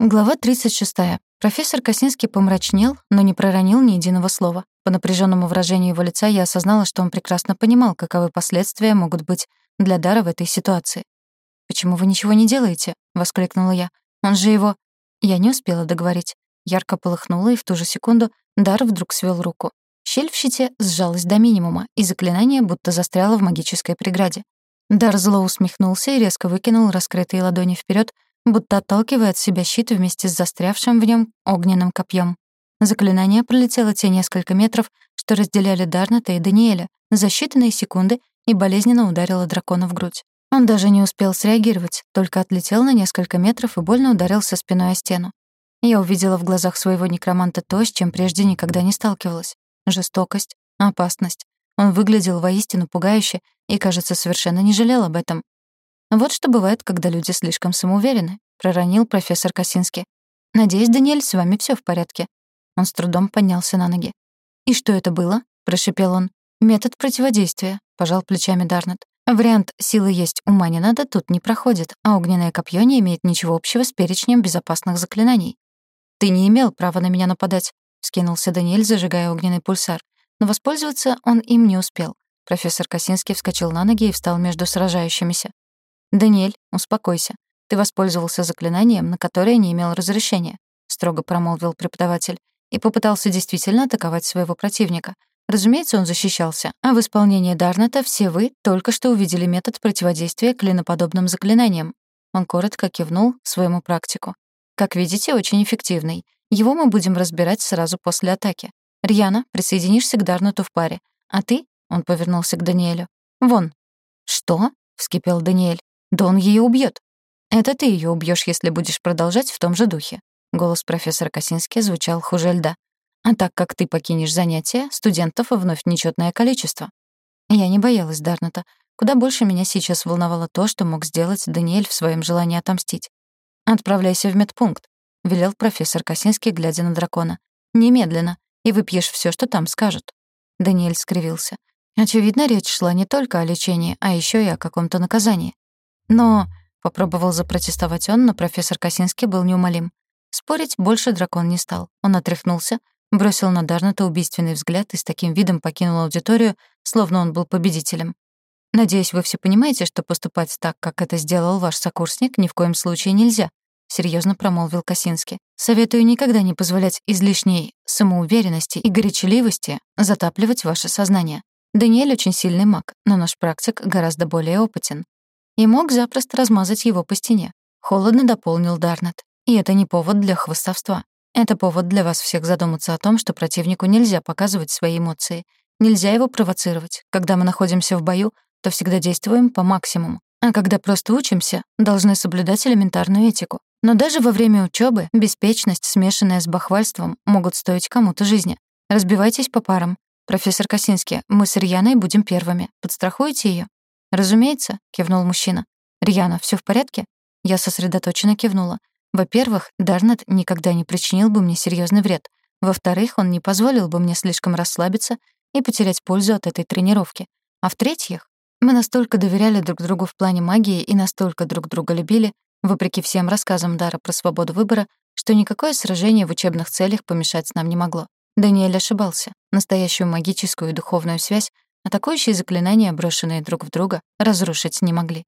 Глава 36. Профессор Косинский помрачнел, но не проронил ни единого слова. По напряженному выражению его лица я осознала, что он прекрасно понимал, каковы последствия могут быть для Дара в этой ситуации. «Почему вы ничего не делаете?» — воскликнула я. «Он же его...» Я не успела договорить. Ярко полыхнуло, и в ту же секунду Дар вдруг свел руку. Щель в щите сжалась до минимума, и заклинание будто застряло в магической преграде. Дар зло усмехнулся и резко выкинул раскрытые ладони вперед, будто отталкивая от себя щит вместе с застрявшим в нем огненным копьем. Заклинание пролетело те несколько метров, что разделяли Дарната и Даниэля, за считанные секунды и болезненно ударило дракона в грудь. Он даже не успел среагировать, только отлетел на несколько метров и больно ударился спиной о стену. Я увидела в глазах своего некроманта то, с чем прежде никогда не сталкивалась. Жестокость, опасность. Он выглядел воистину пугающе и, кажется, совершенно не жалел об этом. «Вот что бывает, когда люди слишком самоуверены», — проронил профессор Косинский. «Надеюсь, Даниэль, с вами всё в порядке». Он с трудом поднялся на ноги. «И что это было?» — прошипел он. «Метод противодействия», — пожал плечами Дарнет. «Вариант «силы есть, ума не надо» тут не проходит, а огненное копье не имеет ничего общего с перечнем безопасных заклинаний». «Ты не имел права на меня нападать», — скинулся Даниэль, зажигая огненный пульсар. Но воспользоваться он им не успел. Профессор Косинский вскочил на ноги и встал между сражающимися. «Даниэль, успокойся. Ты воспользовался заклинанием, на которое не имел разрешения», — строго промолвил преподаватель, и попытался действительно атаковать своего противника. Разумеется, он защищался, а в исполнении Дарната все вы только что увидели метод противодействия клиноподобным заклинаниям. Он коротко кивнул своему практику. Как видите, очень эффективный. Его мы будем разбирать сразу после атаки. Рьяна, присоединишься к Дарнату в паре. А ты, — он повернулся к Даниэлю, — вон. «Что?» — вскипел Даниэль. Да он ее убьет. Это ты ее убьешь, если будешь продолжать в том же духе. Голос профессора Косински звучал хуже льда. А так как ты покинешь занятия, студентов вновь нечетное количество. Я не боялась Дарната. Куда больше меня сейчас волновало то, что мог сделать Даниэль в своем желании отомстить. «Отправляйся в медпункт», — велел профессор Косинский, глядя на дракона. «Немедленно, и выпьешь все, что там скажут». Даниэль скривился. Очевидно, речь шла не только о лечении, а еще и о каком-то наказании. Но попробовал запротестовать он, но профессор Косинский был неумолим. Спорить больше дракон не стал. Он отряхнулся, бросил на Дарната убийственный взгляд и с таким видом покинул аудиторию, словно он был победителем. «Надеюсь, вы все понимаете, что поступать так, как это сделал ваш сокурсник, ни в коем случае нельзя», — серьезно промолвил Косинский. «Советую никогда не позволять излишней самоуверенности и горячеливости затапливать ваше сознание. Даниэль очень сильный маг, но наш практик гораздо более опытен и мог запросто размазать его по стене. Холодно дополнил Дарнет. И это не повод для хвостовства. Это повод для вас всех задуматься о том, что противнику нельзя показывать свои эмоции. Нельзя его провоцировать. Когда мы находимся в бою, то всегда действуем по максимуму. А когда просто учимся, должны соблюдать элементарную этику. Но даже во время учебы беспечность, смешанная с бахвальством, могут стоить кому-то жизни. Разбивайтесь по парам. Профессор Косинский, мы с Ирьяной будем первыми. Подстрахуете ее? «Разумеется», — кивнул мужчина. «Рьяна, всё в порядке?» Я сосредоточенно кивнула. Во-первых, Дарнет никогда не причинил бы мне серьёзный вред. Во-вторых, он не позволил бы мне слишком расслабиться и потерять пользу от этой тренировки. А в-третьих, мы настолько доверяли друг другу в плане магии и настолько друг друга любили, вопреки всем рассказам Дара про свободу выбора, что никакое сражение в учебных целях помешать нам не могло. Даниэль ошибался. Настоящую магическую и духовную связь Атакующие заклинания, брошенные друг в друга, разрушить не могли.